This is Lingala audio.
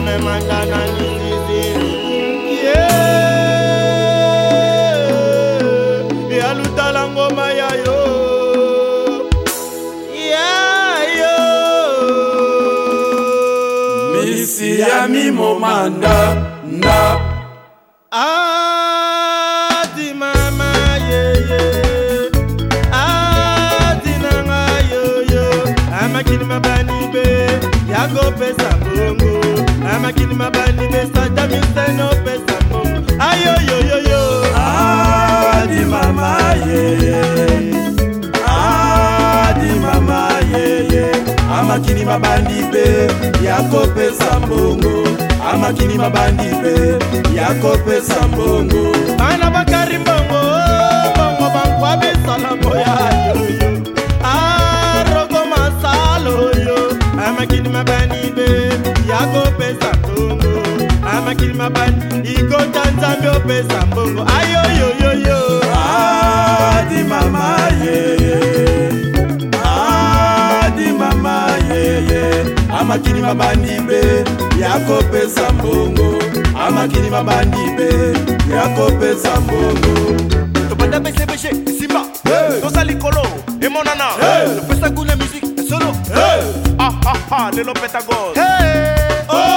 amemanda na nyingi zinu yalutala ngoma yayo yayo misi ya mimomanda na ah. yakopesa te nopesa mbongo ayoyoyoyo adi mama yeye adi mama yeye amakini mabandi mpe ya kopesa mbongo amakini mabandi mpe ya kopesa mbongo bana mabani ikota nzambe opesa mbongo ayoyoyoyo adi mama yeye adi mama yeye amakili mabandimbe ya kopesa mbongo amakili mabandimbe ya kopesa mbongo tobanda besebeshe esimba toza likolo emonana topesa kuna musike solo ah, ah, ah, lelo petagose oh.